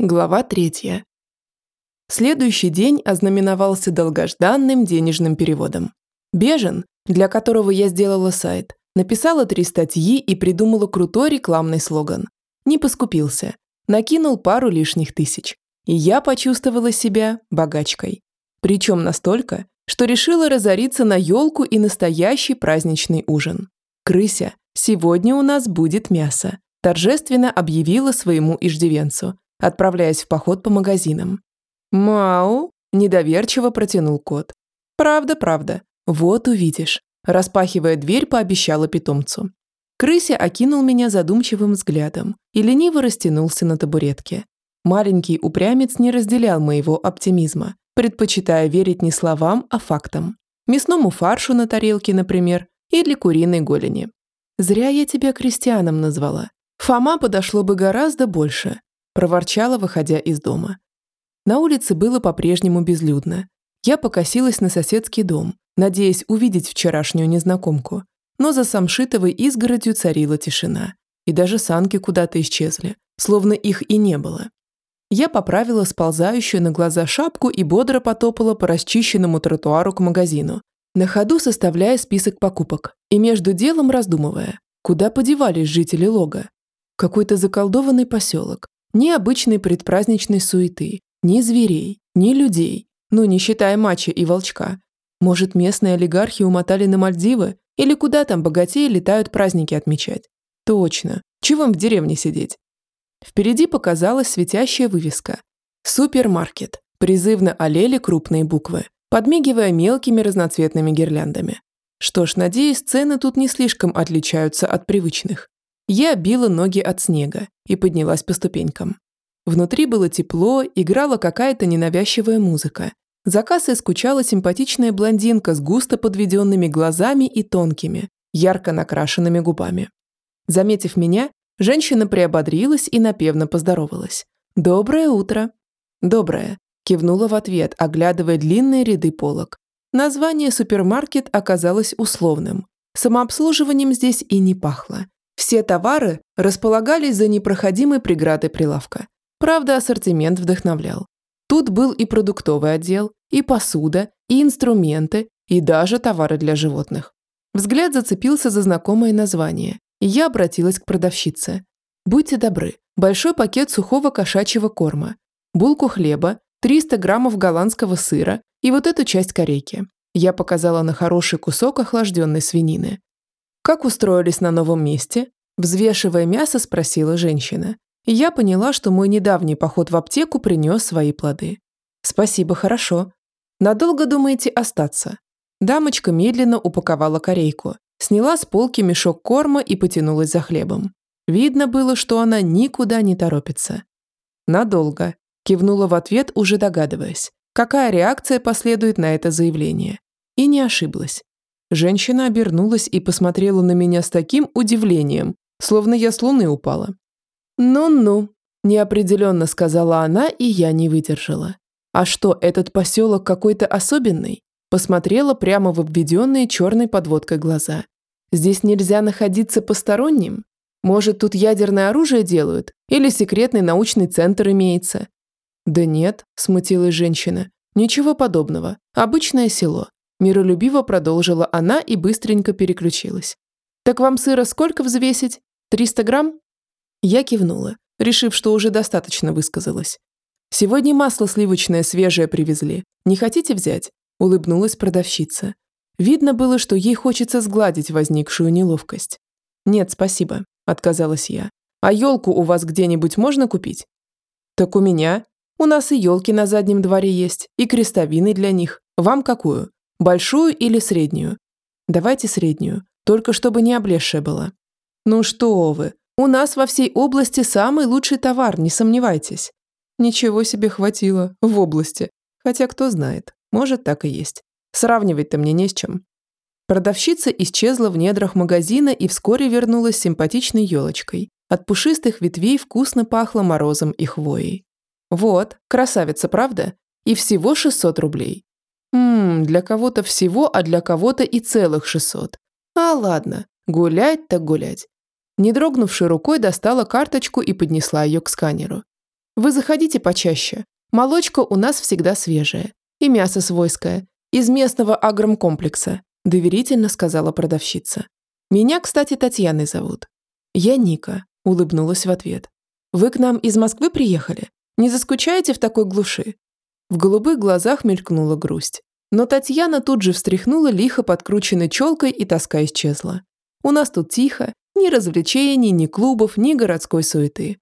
Глава третья. Следующий день ознаменовался долгожданным денежным переводом. Бежен, для которого я сделала сайт, написала три статьи и придумала крутой рекламный слоган. Не поскупился. Накинул пару лишних тысяч. И я почувствовала себя богачкой. Причем настолько, что решила разориться на елку и настоящий праздничный ужин. «Крыся, сегодня у нас будет мясо», торжественно объявила своему иждивенцу – отправляясь в поход по магазинам. «Мау!» – недоверчиво протянул кот. «Правда, правда. Вот увидишь», – распахивая дверь, пообещала питомцу. Крыся окинул меня задумчивым взглядом и лениво растянулся на табуретке. Маленький упрямец не разделял моего оптимизма, предпочитая верить не словам, а фактам. Мясному фаршу на тарелке, например, или куриной голени. Зря я тебя крестьяном назвала. Фома подошло бы гораздо больше, проворчала, выходя из дома. На улице было по-прежнему безлюдно. Я покосилась на соседский дом, надеясь увидеть вчерашнюю незнакомку. Но за самшитовой изгородью царила тишина. И даже санки куда-то исчезли, словно их и не было. Я поправила сползающую на глаза шапку и бодро потопала по расчищенному тротуару к магазину, на ходу составляя список покупок и между делом раздумывая, куда подевались жители Лога. Какой-то заколдованный поселок, ни обычной предпраздничной суеты, ни зверей, ни людей, ну не считая мача и волчка. Может, местные олигархи умотали на Мальдивы или куда там богатеи летают праздники отмечать? Точно. Чего им в деревне сидеть? Впереди показалась светящая вывеска. Супермаркет. Призывно олели крупные буквы, подмигивая мелкими разноцветными гирляндами. Что ж, надеюсь, цены тут не слишком отличаются от привычных. Я била ноги от снега и поднялась по ступенькам. Внутри было тепло, играла какая-то ненавязчивая музыка. За кассой скучала симпатичная блондинка с густо подведенными глазами и тонкими, ярко накрашенными губами. Заметив меня, женщина приободрилась и напевно поздоровалась. «Доброе утро!» «Доброе!» – кивнула в ответ, оглядывая длинные ряды полок. Название супермаркет оказалось условным. Самообслуживанием здесь и не пахло. Все товары располагались за непроходимой преградой прилавка. Правда, ассортимент вдохновлял. Тут был и продуктовый отдел, и посуда, и инструменты, и даже товары для животных. Взгляд зацепился за знакомое название, и я обратилась к продавщице. «Будьте добры, большой пакет сухого кошачьего корма, булку хлеба, 300 граммов голландского сыра и вот эту часть корейки». Я показала на хороший кусок охлажденной свинины. «Как устроились на новом месте?» Взвешивая мясо, спросила женщина. И я поняла, что мой недавний поход в аптеку принес свои плоды. «Спасибо, хорошо. Надолго думаете остаться?» Дамочка медленно упаковала корейку, сняла с полки мешок корма и потянулась за хлебом. Видно было, что она никуда не торопится. «Надолго», – кивнула в ответ, уже догадываясь, какая реакция последует на это заявление. И не ошиблась. Женщина обернулась и посмотрела на меня с таким удивлением, словно я с луны упала. «Ну-ну», – неопределенно сказала она, и я не выдержала. «А что, этот поселок какой-то особенный?» Посмотрела прямо в обведенные черной подводкой глаза. «Здесь нельзя находиться посторонним? Может, тут ядерное оружие делают? Или секретный научный центр имеется?» «Да нет», – смутилась женщина. «Ничего подобного. Обычное село. Миролюбиво продолжила она и быстренько переключилась. «Так вам сыра сколько взвесить? 300 грамм?» Я кивнула, решив, что уже достаточно высказалась. «Сегодня масло сливочное свежее привезли. Не хотите взять?» – улыбнулась продавщица. Видно было, что ей хочется сгладить возникшую неловкость. «Нет, спасибо», – отказалась я. «А елку у вас где-нибудь можно купить?» «Так у меня. У нас и елки на заднем дворе есть, и крестовины для них. Вам какую?» Большую или среднюю? Давайте среднюю, только чтобы не облезшая была. Ну что вы, у нас во всей области самый лучший товар, не сомневайтесь. Ничего себе хватило в области. Хотя кто знает, может так и есть. Сравнивать-то мне не с чем. Продавщица исчезла в недрах магазина и вскоре вернулась с симпатичной елочкой. От пушистых ветвей вкусно пахло морозом и хвоей. Вот, красавица, правда? И всего 600 рублей. Ммм, для кого-то всего, а для кого-то и целых шестьсот. А ладно, гулять так гулять. Не дрогнувшей рукой достала карточку и поднесла ее к сканеру. Вы заходите почаще. Молочка у нас всегда свежая. И мясо свойское. Из местного агромкомплекса», – доверительно сказала продавщица. «Меня, кстати, Татьяной зовут». «Я Ника», – улыбнулась в ответ. «Вы к нам из Москвы приехали? Не заскучаете в такой глуши?» В голубых глазах мелькнула грусть. Но Татьяна тут же встряхнула лихо подкрученной челкой и тоска исчезла. «У нас тут тихо, ни развлечений, ни клубов, ни городской суеты.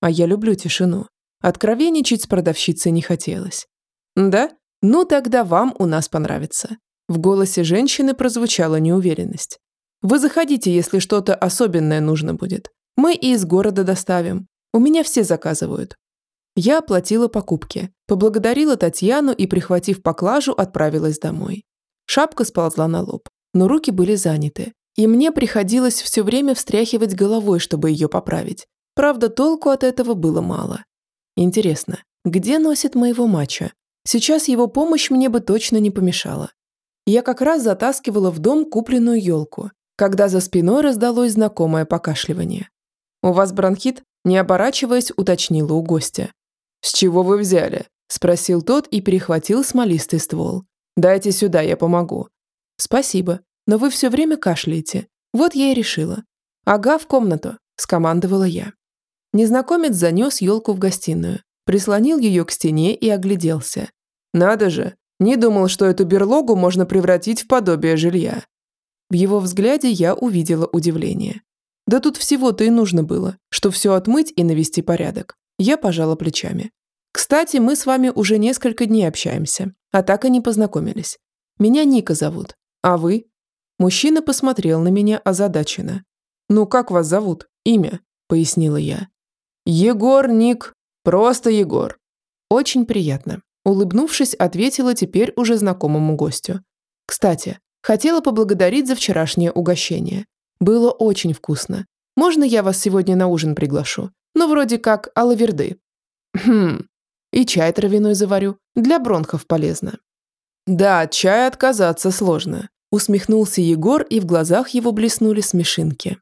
А я люблю тишину. Откровенничать с продавщицей не хотелось. Да? Ну тогда вам у нас понравится. В голосе женщины прозвучала неуверенность. Вы заходите, если что-то особенное нужно будет. Мы и из города доставим. У меня все заказывают. Я оплатила покупки, поблагодарила Татьяну и, прихватив поклажу, отправилась домой. Шапка сползла на лоб, но руки были заняты, и мне приходилось все время встряхивать головой, чтобы ее поправить. Правда, толку от этого было мало. Интересно, где носит моего мача? Сейчас его помощь мне бы точно не помешала. Я как раз затаскивала в дом купленную елку, когда за спиной раздалось знакомое покашливание. «У вас бронхит?» Не оборачиваясь, уточнила у гостя. «С чего вы взяли?» – спросил тот и перехватил смолистый ствол. «Дайте сюда, я помогу». «Спасибо, но вы все время кашляете. Вот я и решила». «Ага, в комнату», – скомандовала я. Незнакомец занес елку в гостиную, прислонил ее к стене и огляделся. «Надо же! Не думал, что эту берлогу можно превратить в подобие жилья». В его взгляде я увидела удивление. Да тут всего-то и нужно было, что все отмыть и навести порядок. Я пожала плечами. Кстати, мы с вами уже несколько дней общаемся, а так и не познакомились. Меня Ника зовут. А вы? Мужчина посмотрел на меня озадаченно. Ну, как вас зовут? Имя? Пояснила я. Егор Ник. Просто Егор. Очень приятно. Улыбнувшись, ответила теперь уже знакомому гостю. Кстати, хотела поблагодарить за вчерашнее угощение. Было очень вкусно. Можно я вас сегодня на ужин приглашу? Ну, вроде как алаверды. Хм, и чай травяной заварю. Для бронхов полезно. Да, от чая отказаться сложно. Усмехнулся Егор, и в глазах его блеснули смешинки.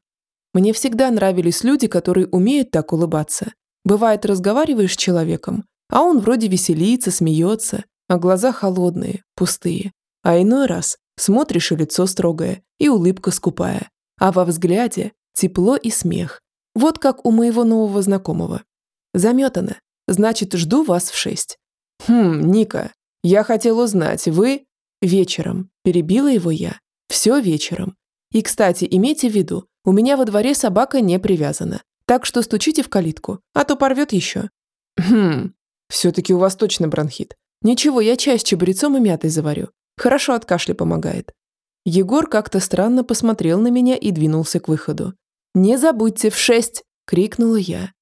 Мне всегда нравились люди, которые умеют так улыбаться. Бывает, разговариваешь с человеком, а он вроде веселится, смеется, а глаза холодные, пустые. А иной раз смотришь, и лицо строгое, и улыбка скупая. А во взгляде тепло и смех, вот как у моего нового знакомого. Заметано. Значит, жду вас в шесть. Хм, Ника, я хотел узнать, вы... Вечером. Перебила его я. Все вечером. И, кстати, имейте в виду, у меня во дворе собака не привязана. Так что стучите в калитку, а то порвет еще. Хм, все-таки у вас точно бронхит. Ничего, я чай с чабрецом и мятой заварю. Хорошо от кашля помогает. Егор как-то странно посмотрел на меня и двинулся к выходу. «Не забудьте, в шесть!» – крикнула я.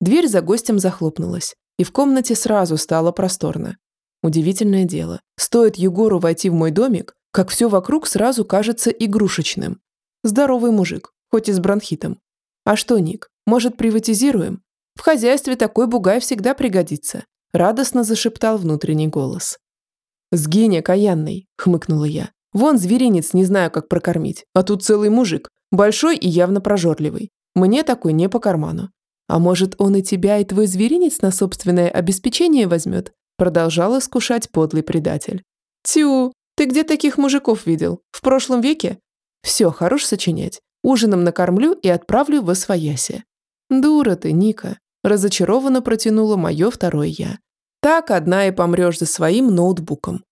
Дверь за гостем захлопнулась, и в комнате сразу стало просторно. Удивительное дело. Стоит Егору войти в мой домик, как все вокруг сразу кажется игрушечным. Здоровый мужик, хоть и с бронхитом. А что, Ник, может, приватизируем? В хозяйстве такой бугай всегда пригодится. Радостно зашептал внутренний голос. «Сгинь, окаянный!» – хмыкнула я. «Вон зверинец не знаю, как прокормить, а тут целый мужик. Большой и явно прожорливый. Мне такой не по карману. А может, он и тебя, и твой зверинец на собственное обеспечение возьмет? Продолжал искушать подлый предатель. Тю, ты где таких мужиков видел? В прошлом веке? Все, хорош сочинять. Ужином накормлю и отправлю в освояси. Дура ты, Ника. Разочарованно протянула мое второе я. Так одна и помрешь за своим ноутбуком.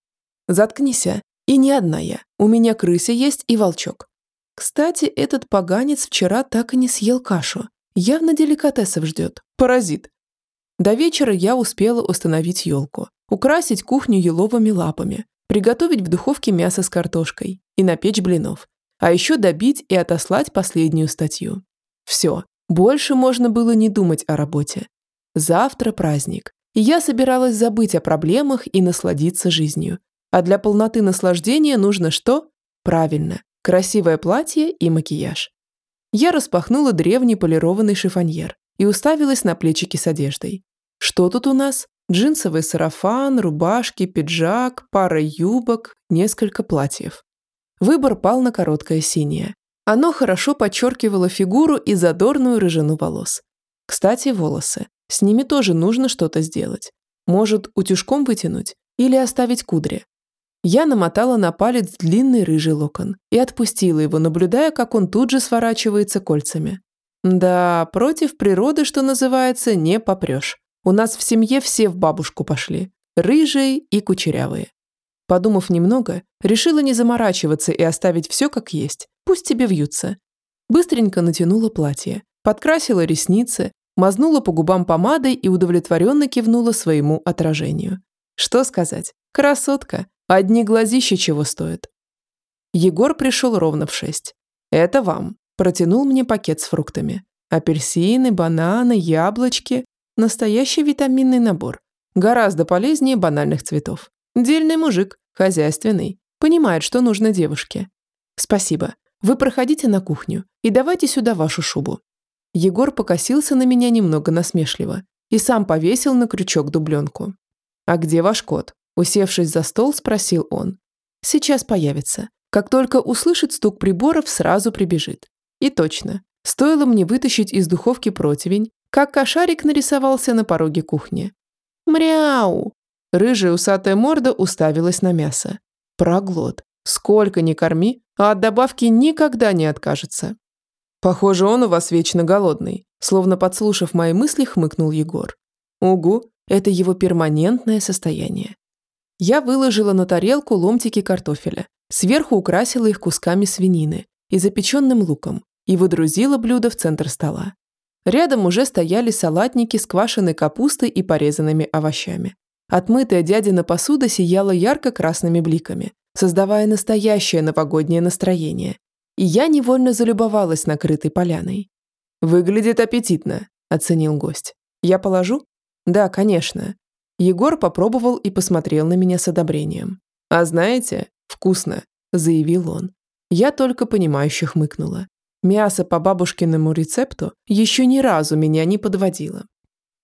Заткнись, а. И не одна я. У меня крыся есть и волчок. Кстати, этот поганец вчера так и не съел кашу. Явно деликатесов ждет. Паразит. До вечера я успела установить елку, украсить кухню еловыми лапами, приготовить в духовке мясо с картошкой и напечь блинов, а еще добить и отослать последнюю статью. Все, больше можно было не думать о работе. Завтра праздник, и я собиралась забыть о проблемах и насладиться жизнью. А для полноты наслаждения нужно что? Правильно, красивое платье и макияж. Я распахнула древний полированный шифоньер и уставилась на плечики с одеждой. Что тут у нас? Джинсовый сарафан, рубашки, пиджак, пара юбок, несколько платьев. Выбор пал на короткое синее. Оно хорошо подчеркивало фигуру и задорную рыжину волос. Кстати, волосы. С ними тоже нужно что-то сделать. Может, утюжком вытянуть или оставить кудри. Я намотала на палец длинный рыжий локон и отпустила его, наблюдая, как он тут же сворачивается кольцами. Да, против природы, что называется, не попрешь. У нас в семье все в бабушку пошли. Рыжие и кучерявые. Подумав немного, решила не заморачиваться и оставить все как есть. Пусть тебе вьются. Быстренько натянула платье, подкрасила ресницы, мазнула по губам помадой и удовлетворенно кивнула своему отражению. Что сказать? Красотка. Одни глазища чего стоят. Егор пришел ровно в шесть. «Это вам». Протянул мне пакет с фруктами. Апельсины, бананы, яблочки. Настоящий витаминный набор. Гораздо полезнее банальных цветов. Дельный мужик, хозяйственный. Понимает, что нужно девушке. Спасибо. Вы проходите на кухню и давайте сюда вашу шубу. Егор покосился на меня немного насмешливо и сам повесил на крючок дубленку. «А где ваш кот?» Усевшись за стол, спросил он. «Сейчас появится. Как только услышит стук приборов, сразу прибежит. И точно, стоило мне вытащить из духовки противень, как кошарик нарисовался на пороге кухни. «Мряу!» Рыжая усатая морда уставилась на мясо. Проглот. Сколько ни корми, а от добавки никогда не откажется. Похоже, он у вас вечно голодный. Словно подслушав мои мысли, хмыкнул Егор. Угу, это его перманентное состояние. Я выложила на тарелку ломтики картофеля, сверху украсила их кусками свинины и запеченным луком и выдрузила блюдо в центр стола. Рядом уже стояли салатники с квашеной капустой и порезанными овощами. Отмытая дядина посуда сияла ярко-красными бликами, создавая настоящее новогоднее настроение. И я невольно залюбовалась накрытой поляной. «Выглядит аппетитно», – оценил гость. «Я положу?» «Да, конечно». Егор попробовал и посмотрел на меня с одобрением. «А знаете, вкусно», – заявил он. Я только понимающе хмыкнула. Мясо по бабушкиному рецепту еще ни разу меня не подводило.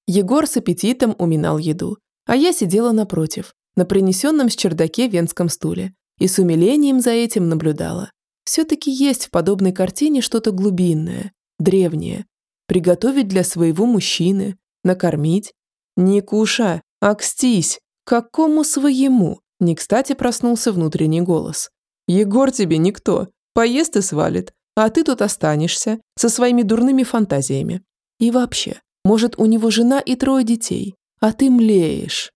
Егор с аппетитом уминал еду, а я сидела напротив, на принесенном с чердаке венском стуле, и с умилением за этим наблюдала. Все-таки есть в подобной картине что-то глубинное, древнее. Приготовить для своего мужчины, накормить. Не куша, а кстись. Какому своему? Не кстати проснулся внутренний голос. Егор тебе никто. Поест и свалит. А ты тут останешься со своими дурными фантазиями. И вообще, может, у него жена и трое детей, а ты млеешь.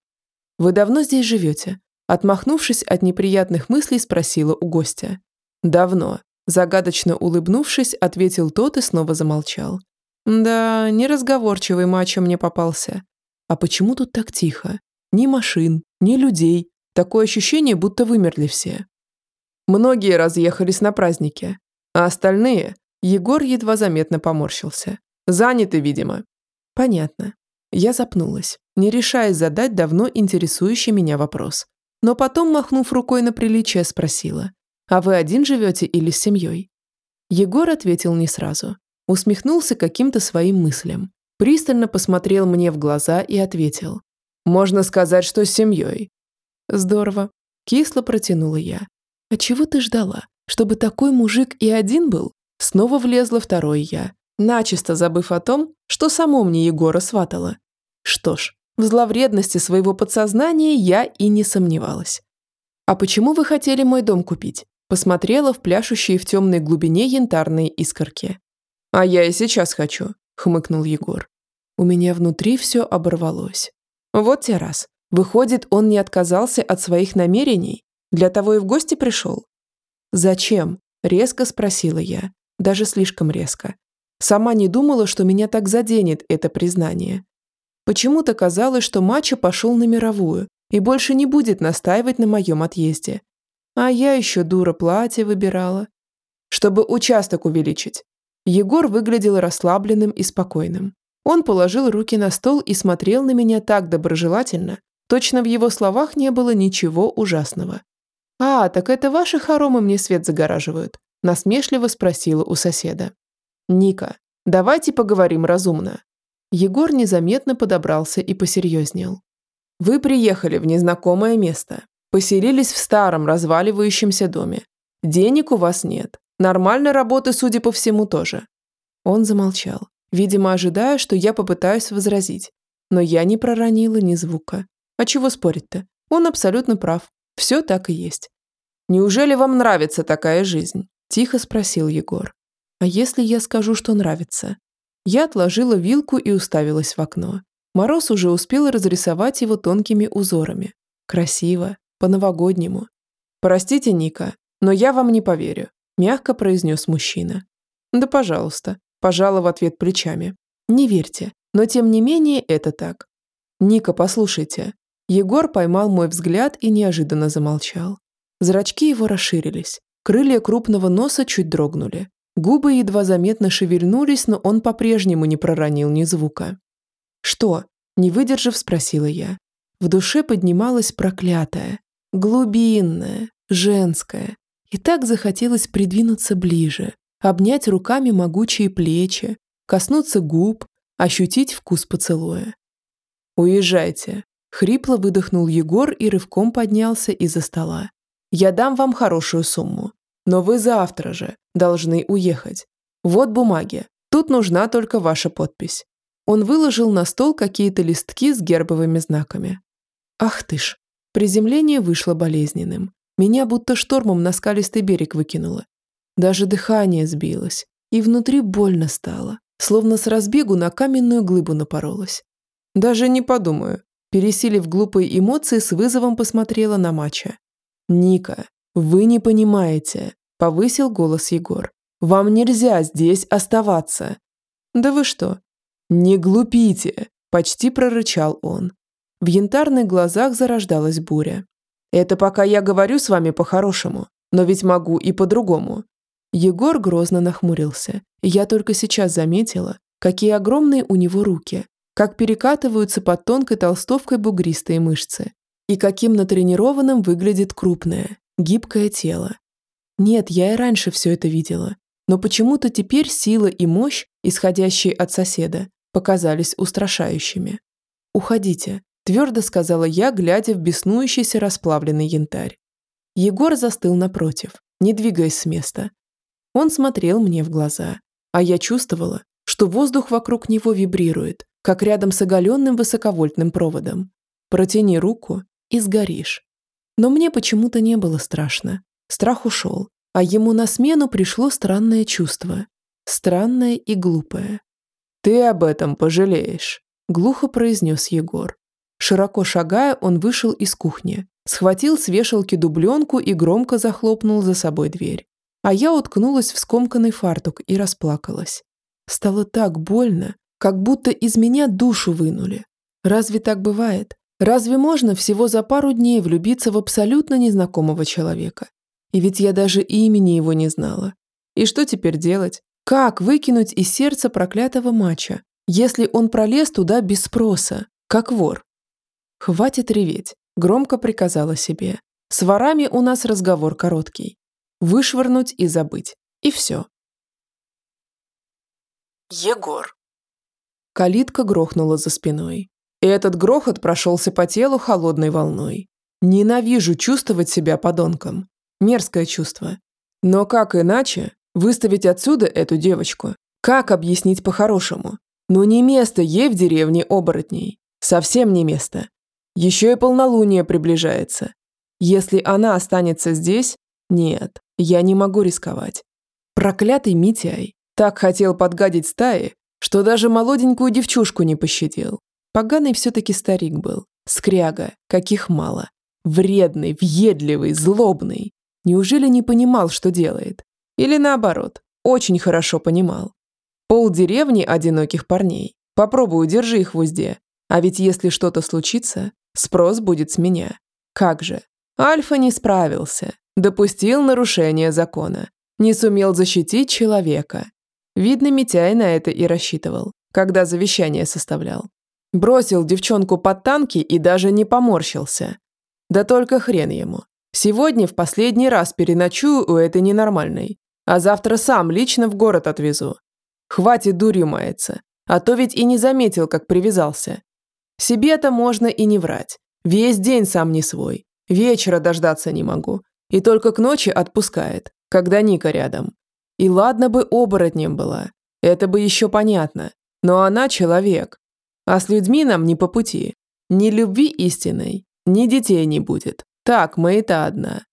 Вы давно здесь живете? Отмахнувшись от неприятных мыслей, спросила у гостя. «Давно», – загадочно улыбнувшись, ответил тот и снова замолчал. «Да, неразговорчивый мачо мне попался. А почему тут так тихо? Ни машин, ни людей. Такое ощущение, будто вымерли все». Многие разъехались на праздники, а остальные Егор едва заметно поморщился. Заняты, видимо. Понятно. Я запнулась, не решаясь задать давно интересующий меня вопрос. Но потом, махнув рукой на приличие, спросила. «А вы один живете или с семьей?» Егор ответил не сразу. Усмехнулся каким-то своим мыслям. Пристально посмотрел мне в глаза и ответил. «Можно сказать, что с семьей». «Здорово». Кисло протянула я. «А чего ты ждала? Чтобы такой мужик и один был?» Снова влезла второй я, начисто забыв о том, что само мне Егора сватало. Что ж, в зловредности своего подсознания я и не сомневалась. «А почему вы хотели мой дом купить?» Посмотрела в пляшущие в темной глубине янтарные искорки. «А я и сейчас хочу», — хмыкнул Егор. У меня внутри все оборвалось. Вот те раз. Выходит, он не отказался от своих намерений? Для того и в гости пришел? «Зачем?» – резко спросила я. Даже слишком резко. Сама не думала, что меня так заденет это признание. Почему-то казалось, что Мачо пошел на мировую и больше не будет настаивать на моем отъезде. А я еще дура платье выбирала. Чтобы участок увеличить. Егор выглядел расслабленным и спокойным. Он положил руки на стол и смотрел на меня так доброжелательно, точно в его словах не было ничего ужасного. «А, так это ваши хоромы мне свет загораживают?» насмешливо спросила у соседа. «Ника, давайте поговорим разумно. Егор незаметно подобрался и посерьезнел. «Вы приехали в незнакомое место, поселились в старом разваливающемся доме. Денег у вас нет. Нормальной работы, судя по всему, тоже». Он замолчал. видимо, ожидая, что я попытаюсь возразить. Но я не проронила ни звука. А чего спорить-то? Он абсолютно прав. Все так и есть. «Неужели вам нравится такая жизнь?» – тихо спросил Егор. «А если я скажу, что нравится?» Я отложила вилку и уставилась в окно. Мороз уже успел разрисовать его тонкими узорами. Красиво, по-новогоднему. «Простите, Ника, но я вам не поверю», – мягко произнес мужчина. «Да пожалуйста», – пожала в ответ плечами. «Не верьте, но тем не менее это так». «Ника, послушайте». Егор поймал мой взгляд и неожиданно замолчал. Зрачки его расширились. Крылья крупного носа чуть дрогнули. Губы едва заметно шевельнулись, но он по-прежнему не проронил ни звука. «Что?» – не выдержав, спросила я. В душе поднималась проклятая, глубинная, женская. И так захотелось придвинуться ближе, обнять руками могучие плечи, коснуться губ, ощутить вкус поцелуя. «Уезжайте», – хрипло выдохнул Егор и рывком поднялся из-за стола. «Я дам вам хорошую сумму, но вы завтра же должны уехать. Вот бумаги, тут нужна только ваша подпись». Он выложил на стол какие-то листки с гербовыми знаками. Ах ты ж, приземление вышло болезненным. Меня будто штормом на скалистый берег выкинуло. Даже дыхание сбилось, и внутри больно стало, словно с разбегу на каменную глыбу напоролась. Даже не подумаю. Пересилив глупые эмоции, с вызовом посмотрела на Мача. «Ника, вы не понимаете», – повысил голос Егор. «Вам нельзя здесь оставаться». «Да вы что?» «Не глупите», – почти прорычал он. В янтарных глазах зарождалась буря. «Это пока я говорю с вами по-хорошему, но ведь могу и по-другому». Егор грозно нахмурился, я только сейчас заметила, какие огромные у него руки, как перекатываются под тонкой толстовкой бугристые мышцы, и каким натренированным выглядит крупное, гибкое тело. Нет, я и раньше все это видела, но почему-то теперь сила и мощь, исходящие от соседа, показались устрашающими. «Уходите», твердо сказала я, глядя в беснующийся расплавленный янтарь. Егор застыл напротив, не двигаясь с места. Он смотрел мне в глаза, а я чувствовала, что воздух вокруг него вибрирует, как рядом с оголенным высоковольтным проводом. Протяни руку и сгоришь. Но мне почему-то не было страшно. Страх ушел, а ему на смену пришло странное чувство. Странное и глупое. «Ты об этом пожалеешь», – глухо произнес Егор. Широко шагая, он вышел из кухни, схватил с вешалки дубленку и громко захлопнул за собой дверь. А я уткнулась в скомканный фартук и расплакалась. Стало так больно, как будто из меня душу вынули. Разве так бывает? Разве можно всего за пару дней влюбиться в абсолютно незнакомого человека? И ведь я даже имени его не знала. И что теперь делать? Как выкинуть из сердца проклятого мача, если он пролез туда без спроса, как вор? «Хватит реветь», – громко приказала себе. «С ворами у нас разговор короткий. Вышвырнуть и забыть. И все». Егор. Калитка грохнула за спиной. И этот грохот прошелся по телу холодной волной. Ненавижу чувствовать себя подонком. Мерзкое чувство. Но как иначе выставить отсюда эту девочку? Как объяснить по-хорошему? Ну не место ей в деревне оборотней. Совсем не место. Еще и полнолуние приближается. Если она останется здесь, нет, я не могу рисковать. Проклятый Митяй так хотел подгадить стаи, что даже молоденькую девчушку не пощадил. Поганый все-таки старик был. Скряга, каких мало. Вредный, въедливый, злобный. Неужели не понимал, что делает? Или наоборот, очень хорошо понимал. Пол деревни одиноких парней. Попробуй удержи их в узде. А ведь если что-то случится, Спрос будет с меня. Как же? Альфа не справился. Допустил нарушение закона. Не сумел защитить человека. Видно, Митяй на это и рассчитывал, когда завещание составлял. Бросил девчонку под танки и даже не поморщился. Да только хрен ему. Сегодня в последний раз переночую у этой ненормальной, а завтра сам лично в город отвезу. Хватит дурью маяться, а то ведь и не заметил, как привязался. Себе-то можно и не врать. Весь день сам не свой. Вечера дождаться не могу. И только к ночи отпускает, когда Ника рядом. И ладно бы оборотнем была. Это бы еще понятно. Но она человек. А с людьми нам не по пути. Ни любви истинной, ни детей не будет. Так, мы-то одна.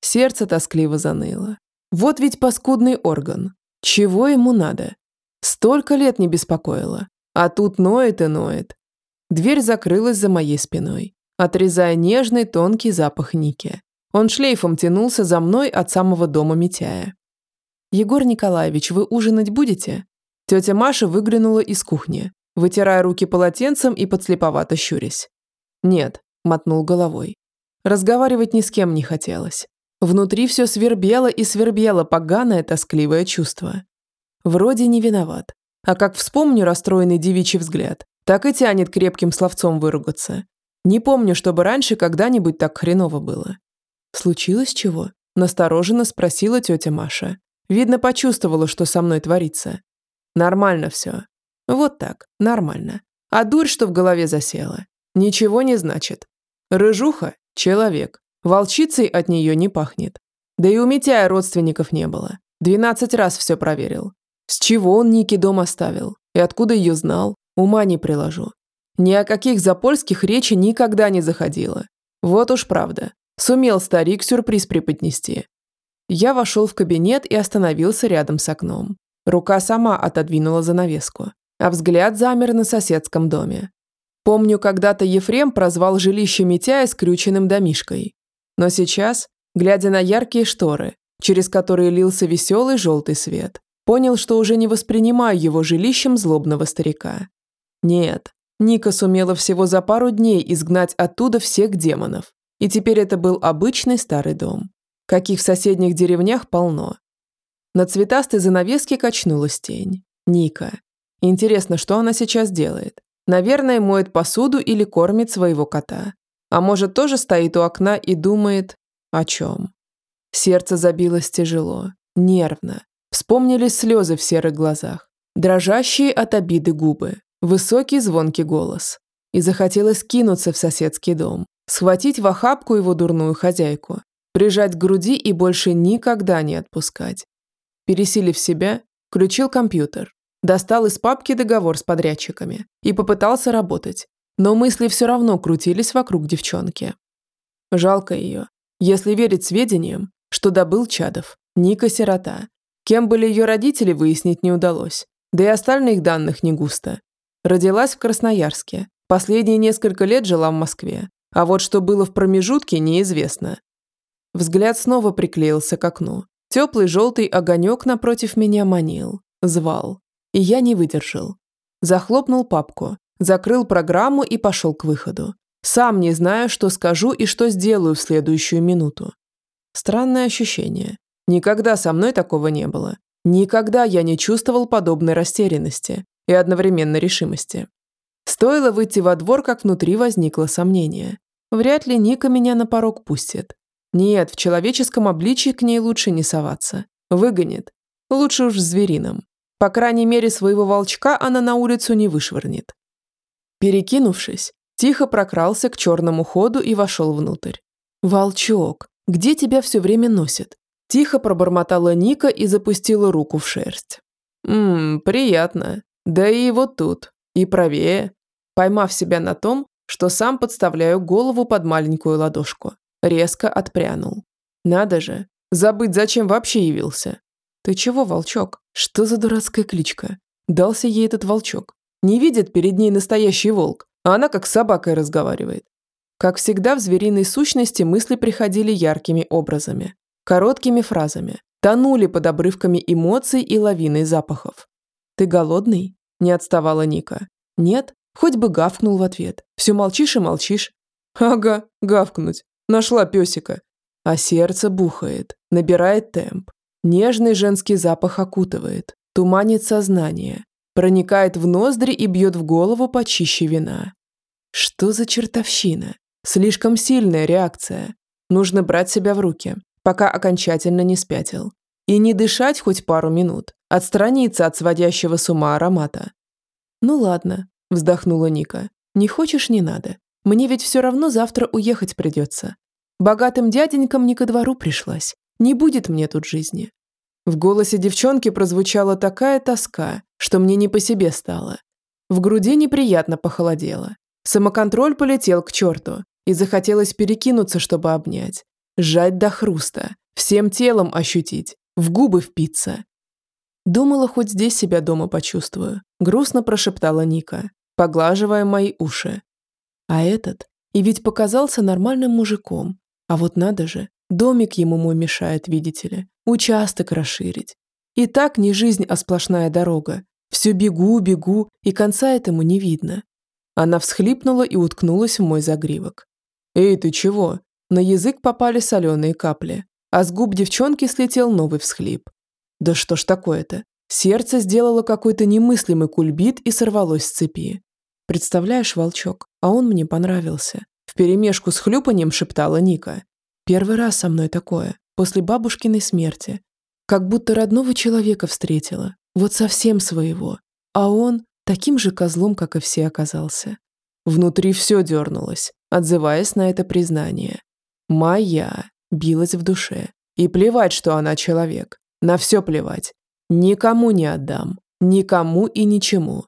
Сердце тоскливо заныло. Вот ведь паскудный орган. Чего ему надо? Столько лет не беспокоило. А тут ноет и ноет. Дверь закрылась за моей спиной, отрезая нежный тонкий запах Ники. Он шлейфом тянулся за мной от самого дома Митяя. «Егор Николаевич, вы ужинать будете?» Тетя Маша выглянула из кухни, вытирая руки полотенцем и подслеповато щурясь. «Нет», – мотнул головой. Разговаривать ни с кем не хотелось. Внутри все свербело и свербело поганое тоскливое чувство. Вроде не виноват. А как вспомню расстроенный девичий взгляд, так и тянет крепким словцом выругаться. Не помню, чтобы раньше когда-нибудь так хреново было. «Случилось чего?» – настороженно спросила тетя Маша. Видно, почувствовала, что со мной творится. «Нормально все. Вот так, нормально. А дурь, что в голове засела, ничего не значит. Рыжуха – человек. Волчицей от нее не пахнет. Да и у Митяя родственников не было. Двенадцать раз все проверил. С чего он Ники дом оставил? И откуда ее знал? Ума не приложу. Ни о каких запольских речи никогда не заходило. Вот уж правда. Сумел старик сюрприз преподнести. Я вошел в кабинет и остановился рядом с окном. Рука сама отодвинула занавеску, а взгляд замер на соседском доме. Помню, когда-то Ефрем прозвал жилище Митяя скрюченным домишкой. Но сейчас, глядя на яркие шторы, через которые лился веселый желтый свет, понял, что уже не воспринимаю его жилищем злобного старика. Нет, Ника сумела всего за пару дней изгнать оттуда всех демонов, и теперь это был обычный старый дом, каких в соседних деревнях полно. На цветастой занавеске качнулась тень. Ника. Интересно, что она сейчас делает? Наверное, моет посуду или кормит своего кота. А может, тоже стоит у окна и думает о чем? Сердце забилось тяжело, нервно. Вспомнились слезы в серых глазах, дрожащие от обиды губы, высокий звонкий голос. И захотелось кинуться в соседский дом, схватить в охапку его дурную хозяйку, прижать к груди и больше никогда не отпускать. Пересилив себя, включил компьютер, достал из папки договор с подрядчиками и попытался работать, но мысли все равно крутились вокруг девчонки. Жалко ее, если верить сведениям, что добыл Чадов, Ника сирота. Кем были ее родители, выяснить не удалось, да и остальных данных не густо. Родилась в Красноярске, последние несколько лет жила в Москве, а вот что было в промежутке, неизвестно. Взгляд снова приклеился к окну. Теплый желтый огонек напротив меня манил, звал. И я не выдержал. Захлопнул папку, закрыл программу и пошел к выходу. Сам не знаю, что скажу и что сделаю в следующую минуту. Странное ощущение. Никогда со мной такого не было. Никогда я не чувствовал подобной растерянности и одновременно решимости. Стоило выйти во двор, как внутри возникло сомнение. Вряд ли Ника меня на порог пустит. Нет, в человеческом обличии к ней лучше не соваться. Выгонит. Лучше уж в зверином. По крайней мере, своего волчка она на улицу не вышвырнет. Перекинувшись, тихо прокрался к черному ходу и вошел внутрь. «Волчок, где тебя все время носит?» Тихо пробормотала Ника и запустила руку в шерсть. «Ммм, приятно. Да и вот тут. И правее». Поймав себя на том, что сам подставляю голову под маленькую ладошку, резко отпрянул. «Надо же, забыть, зачем вообще явился. Ты чего, волчок? Что за дурацкая кличка? Дался ей этот волчок. Не видит перед ней настоящий волк, а она как с собакой разговаривает. Как всегда, в звериной сущности мысли приходили яркими образами, короткими фразами, тонули под обрывками эмоций и лавиной запахов. «Ты голодный?» – не отставала Ника. «Нет? Хоть бы гавкнул в ответ. Все молчишь и молчишь». «Ага, гавкнуть. Нашла песика». А сердце бухает, набирает темп. Нежный женский запах окутывает, туманит сознание, проникает в ноздри и бьет в голову почище вина. Что за чертовщина? Слишком сильная реакция. Нужно брать себя в руки, пока окончательно не спятил. И не дышать хоть пару минут, отстраниться от сводящего с ума аромата. «Ну ладно», – вздохнула Ника. «Не хочешь – не надо. Мне ведь все равно завтра уехать придется. Богатым дяденькам не ко двору пришлась. Не будет мне тут жизни. В голосе девчонки прозвучала такая тоска, что мне не по себе стало. В груди неприятно похолодело. Самоконтроль полетел к черту, и захотелось перекинуться, чтобы обнять. Сжать до хруста, всем телом ощутить, в губы впиться. Думала, хоть здесь себя дома почувствую. Грустно прошептала Ника, поглаживая мои уши. А этот и ведь показался нормальным мужиком. А вот надо же, домик ему мой мешает, видите ли, участок расширить. И так не жизнь, а сплошная дорога. Все бегу, бегу, и конца этому не видно. Она всхлипнула и уткнулась в мой загривок. «Эй, ты чего?» На язык попали соленые капли, а с губ девчонки слетел новый всхлип. Да что ж такое-то? Сердце сделало какой-то немыслимый кульбит и сорвалось с цепи. Представляешь, волчок, а он мне понравился. Вперемешку с хлюпанием шептала Ника. Первый раз со мной такое, после бабушкиной смерти. Как будто родного человека встретила, вот совсем своего. А он таким же козлом, как и все, оказался. Внутри все дернулось, отзываясь на это признание. «Моя» билась в душе. И плевать, что она человек. На все плевать. Никому не отдам. Никому и ничему.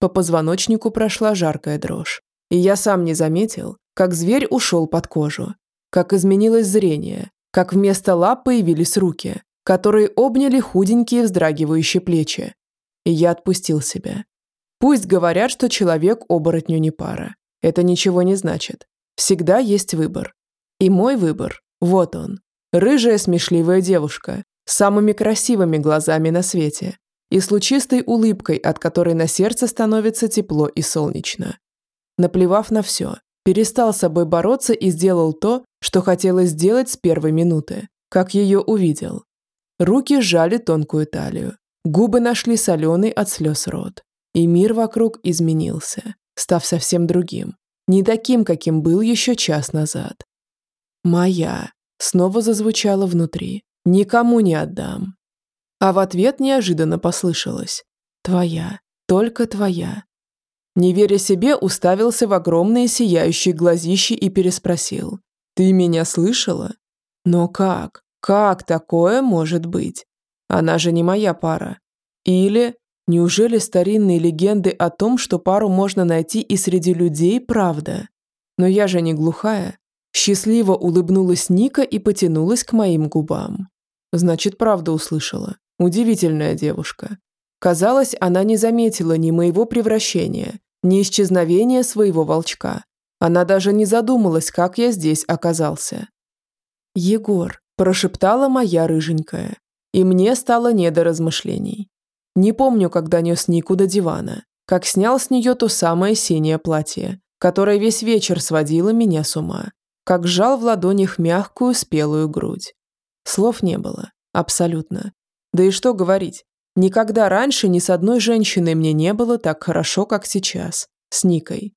По позвоночнику прошла жаркая дрожь. И я сам не заметил, как зверь ушел под кожу. Как изменилось зрение. Как вместо лап появились руки, которые обняли худенькие вздрагивающие плечи. И я отпустил себя. Пусть говорят, что человек оборотню не пара. Это ничего не значит. Всегда есть выбор. И мой выбор, вот он. Рыжая смешливая девушка, с самыми красивыми глазами на свете и с лучистой улыбкой, от которой на сердце становится тепло и солнечно. Наплевав на все, перестал с собой бороться и сделал то, что хотелось сделать с первой минуты, как ее увидел. Руки сжали тонкую талию, губы нашли соленый от слез рот, и мир вокруг изменился, став совсем другим, не таким, каким был еще час назад. «Моя», снова зазвучало внутри, «никому не отдам». А в ответ неожиданно послышалось «твоя, только твоя». Не веря себе, уставился в огромные сияющие глазищи и переспросил «ты меня слышала?» «Но как? Как такое может быть? Она же не моя пара. Или Неужели старинные легенды о том, что пару можно найти и среди людей, правда? Но я же не глухая. Счастливо улыбнулась Ника и потянулась к моим губам. Значит, правда услышала. Удивительная девушка. Казалось, она не заметила ни моего превращения, ни исчезновения своего волчка. Она даже не задумалась, как я здесь оказался. «Егор», – прошептала моя рыженькая, и мне стало не до размышлений. Не помню, когда нес Нику до дивана, как снял с нее то самое синее платье, которое весь вечер сводило меня с ума, как сжал в ладонях мягкую спелую грудь. Слов не было, абсолютно. Да и что говорить, никогда раньше ни с одной женщиной мне не было так хорошо, как сейчас, с Никой.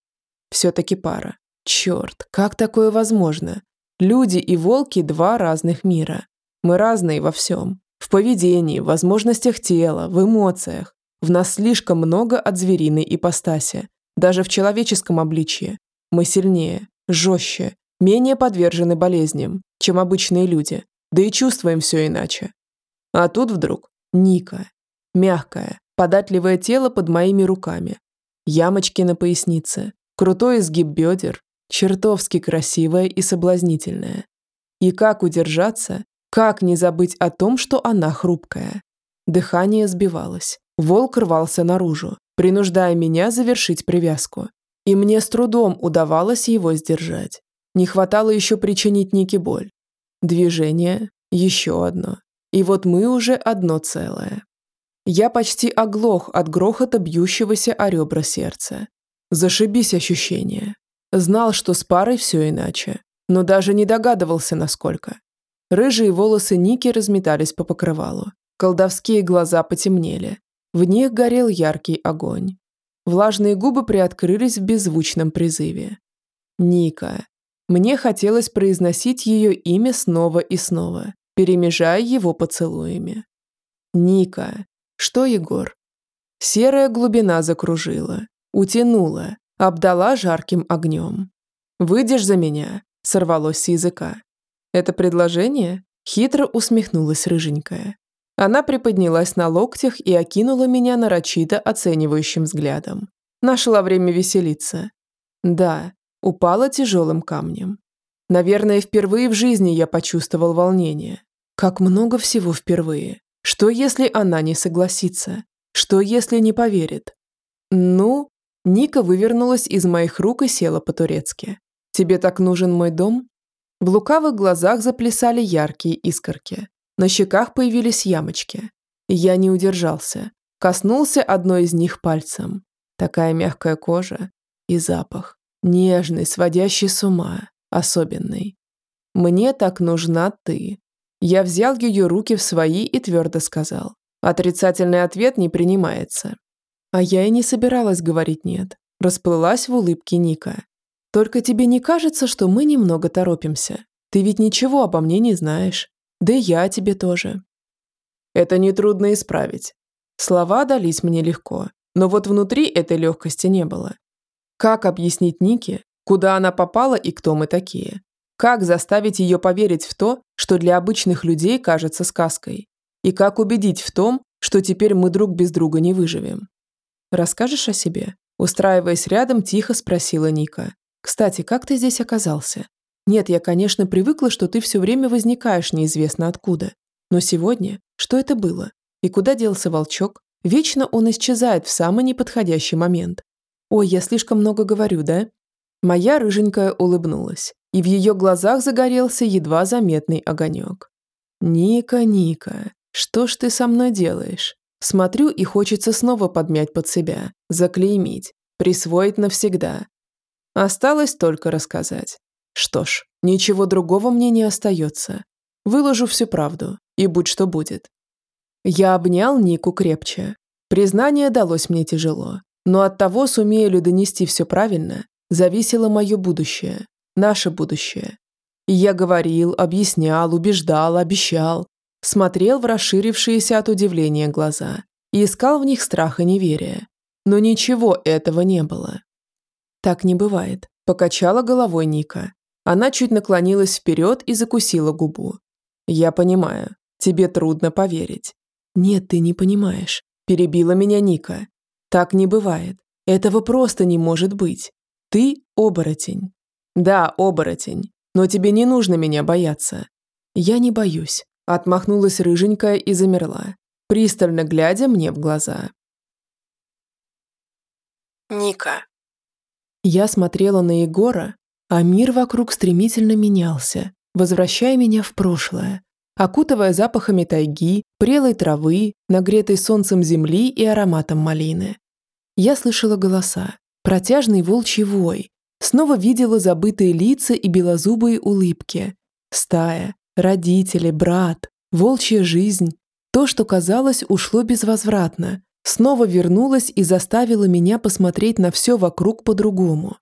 Все-таки пара. Черт, как такое возможно? Люди и волки – два разных мира. Мы разные во всем. В поведении, в возможностях тела, в эмоциях. В нас слишком много от звериной ипостаси, даже в человеческом обличье. Мы сильнее, жестче, менее подвержены болезням, чем обычные люди, да и чувствуем все иначе. А тут вдруг Ника. Мягкое, податливое тело под моими руками. Ямочки на пояснице, крутой изгиб бедер, чертовски красивая и соблазнительная. И как удержаться, как не забыть о том, что она хрупкая? Дыхание сбивалось. Волк рвался наружу, принуждая меня завершить привязку. И мне с трудом удавалось его сдержать. Не хватало еще причинить Нике боль. Движение, еще одно. И вот мы уже одно целое. Я почти оглох от грохота бьющегося о ребра сердца. Зашибись ощущение. Знал, что с парой все иначе, но даже не догадывался, насколько. Рыжие волосы Ники разметались по покрывалу. Колдовские глаза потемнели. В них горел яркий огонь. Влажные губы приоткрылись в беззвучном призыве. Ника. Мне хотелось произносить ее имя снова и снова, перемежая его поцелуями. Ника. Что, Егор? Серая глубина закружила, утянула, обдала жарким огнем. «Выйдешь за меня?» – сорвалось с языка. «Это предложение?» – хитро усмехнулась рыженькая. Она приподнялась на локтях и окинула меня нарочито оценивающим взглядом. Нашла время веселиться. Да, упала тяжелым камнем. Наверное, впервые в жизни я почувствовал волнение. Как много всего впервые. Что, если она не согласится? Что, если не поверит? Ну, Ника вывернулась из моих рук и села по-турецки. «Тебе так нужен мой дом?» В лукавых глазах заплясали яркие искорки. На щеках появились ямочки. Я не удержался. Коснулся одной из них пальцем. Такая мягкая кожа и запах. Нежный, сводящий с ума. Особенный. «Мне так нужна ты». Я взял ее руки в свои и твердо сказал. Отрицательный ответ не принимается. А я и не собиралась говорить «нет». Расплылась в улыбке Ника. «Только тебе не кажется, что мы немного торопимся? Ты ведь ничего обо мне не знаешь. Да и я тебе тоже. Это нетрудно исправить. Слова дались мне легко, но вот внутри этой легкости не было. Как объяснить Нике, куда она попала и кто мы такие? Как заставить ее поверить в то, что для обычных людей кажется сказкой? И как убедить в том, что теперь мы друг без друга не выживем? Расскажешь о себе? Устраиваясь рядом, тихо спросила Ника. «Кстати, как ты здесь оказался? Нет, я, конечно, привыкла, что ты все время возникаешь неизвестно откуда. Но сегодня, что это было? И куда делся волчок? Вечно он исчезает в самый неподходящий момент. Ой, я слишком много говорю, да? Моя рыженькая улыбнулась, и в ее глазах загорелся едва заметный огонек. «Ника, Ника, что ж ты со мной делаешь? Смотрю, и хочется снова подмять под себя, заклеймить, присвоить навсегда. Осталось только рассказать. Что ж, ничего другого мне не остается. Выложу всю правду, и будь что будет. Я обнял Нику крепче. Признание далось мне тяжело, но от того, сумею ли донести все правильно, зависело мое будущее, наше будущее. И я говорил, объяснял, убеждал, обещал, смотрел в расширившиеся от удивления глаза и искал в них страх и неверие. Но ничего этого не было. Так не бывает, покачала головой Ника. Она чуть наклонилась вперед и закусила губу. «Я понимаю. Тебе трудно поверить». «Нет, ты не понимаешь», – перебила меня Ника. «Так не бывает. Этого просто не может быть. Ты – оборотень». «Да, оборотень. Но тебе не нужно меня бояться». «Я не боюсь», – отмахнулась рыженькая и замерла, пристально глядя мне в глаза. Ника. Я смотрела на Егора, а мир вокруг стремительно менялся, возвращая меня в прошлое, окутывая запахами тайги, прелой травы, нагретой солнцем земли и ароматом малины. Я слышала голоса, протяжный волчий вой, снова видела забытые лица и белозубые улыбки. Стая, родители, брат, волчья жизнь. То, что казалось, ушло безвозвратно, снова вернулось и заставило меня посмотреть на все вокруг по-другому.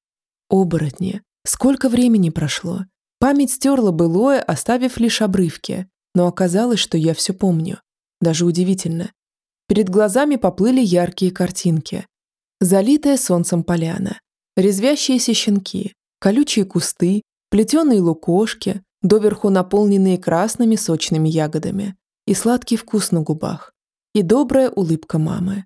Оборотни, Сколько времени прошло? Память стерла былое, оставив лишь обрывки, но оказалось, что я все помню. Даже удивительно. Перед глазами поплыли яркие картинки. Залитая солнцем поляна, резвящиеся щенки, колючие кусты, плетеные лукошки, доверху наполненные красными сочными ягодами, и сладкий вкус на губах, и добрая улыбка мамы.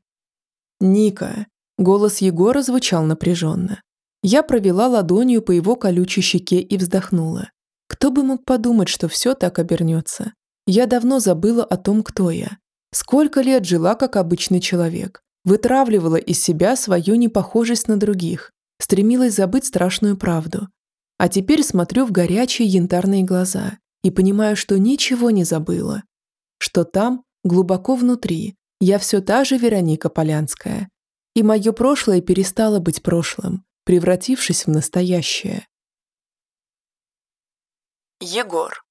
«Ника!» – голос Егора звучал напряженно. Я провела ладонью по его колючей щеке и вздохнула. Кто бы мог подумать, что все так обернется? Я давно забыла о том, кто я. Сколько лет жила как обычный человек. Вытравливала из себя свою непохожесть на других. Стремилась забыть страшную правду. А теперь смотрю в горячие янтарные глаза и понимаю, что ничего не забыла. Что там, глубоко внутри, я все та же Вероника Полянская. И мое прошлое перестало быть прошлым, превратившись в настоящее. Егор.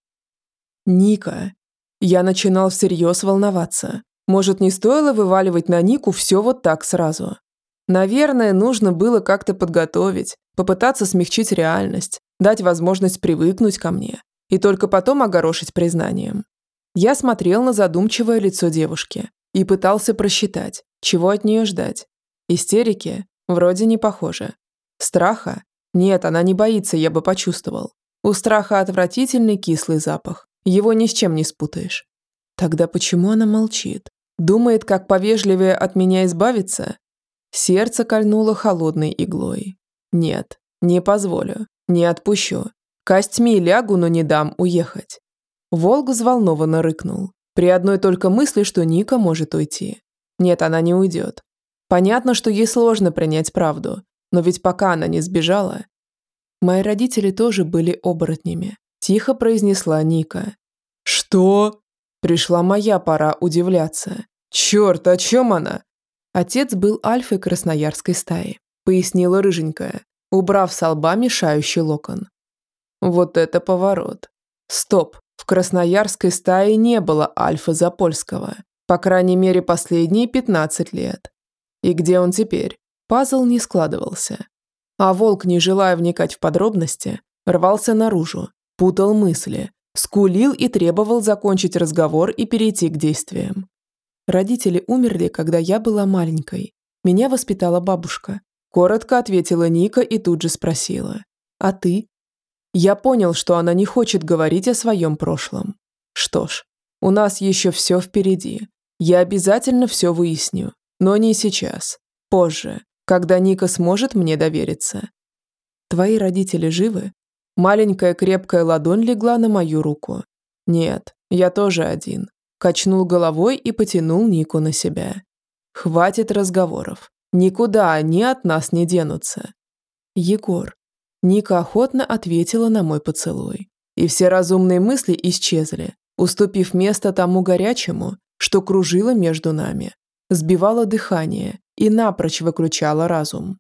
Ника. Я начинал всерьез волноваться. Может, не стоило вываливать на Нику все вот так сразу? Наверное, нужно было как-то подготовить, попытаться смягчить реальность, дать возможность привыкнуть ко мне и только потом огорошить признанием. Я смотрел на задумчивое лицо девушки и пытался просчитать, чего от нее ждать. Истерики вроде не похоже. Страха? Нет, она не боится, я бы почувствовал. У страха отвратительный кислый запах. Его ни с чем не спутаешь. Тогда почему она молчит? Думает, как повежливее от меня избавиться? Сердце кольнуло холодной иглой. Нет, не позволю, не отпущу. Костьми лягу, но не дам уехать. Волк взволнованно рыкнул. При одной только мысли, что Ника может уйти. Нет, она не уйдет. Понятно, что ей сложно принять правду, но ведь пока она не сбежала... Мои родители тоже были оборотнями. Тихо произнесла Ника. «Что?» Пришла моя пора удивляться. «Черт, о чем она?» Отец был альфой красноярской стаи, пояснила рыженькая, убрав с лба мешающий локон. Вот это поворот. Стоп, в красноярской стае не было альфа Запольского, по крайней мере последние 15 лет. И где он теперь? Пазл не складывался. А волк, не желая вникать в подробности, рвался наружу, путал мысли, скулил и требовал закончить разговор и перейти к действиям. Родители умерли, когда я была маленькой. Меня воспитала бабушка. Коротко ответила Ника и тут же спросила. «А ты?» Я понял, что она не хочет говорить о своем прошлом. Что ж, у нас еще все впереди. Я обязательно все выясню. Но не сейчас. Позже, когда Ника сможет мне довериться. Твои родители живы? Маленькая крепкая ладонь легла на мою руку. Нет, я тоже один качнул головой и потянул Нику на себя. «Хватит разговоров. Никуда они от нас не денутся». «Егор». Ника охотно ответила на мой поцелуй. И все разумные мысли исчезли, уступив место тому горячему, что кружило между нами, сбивало дыхание и напрочь выключало разум.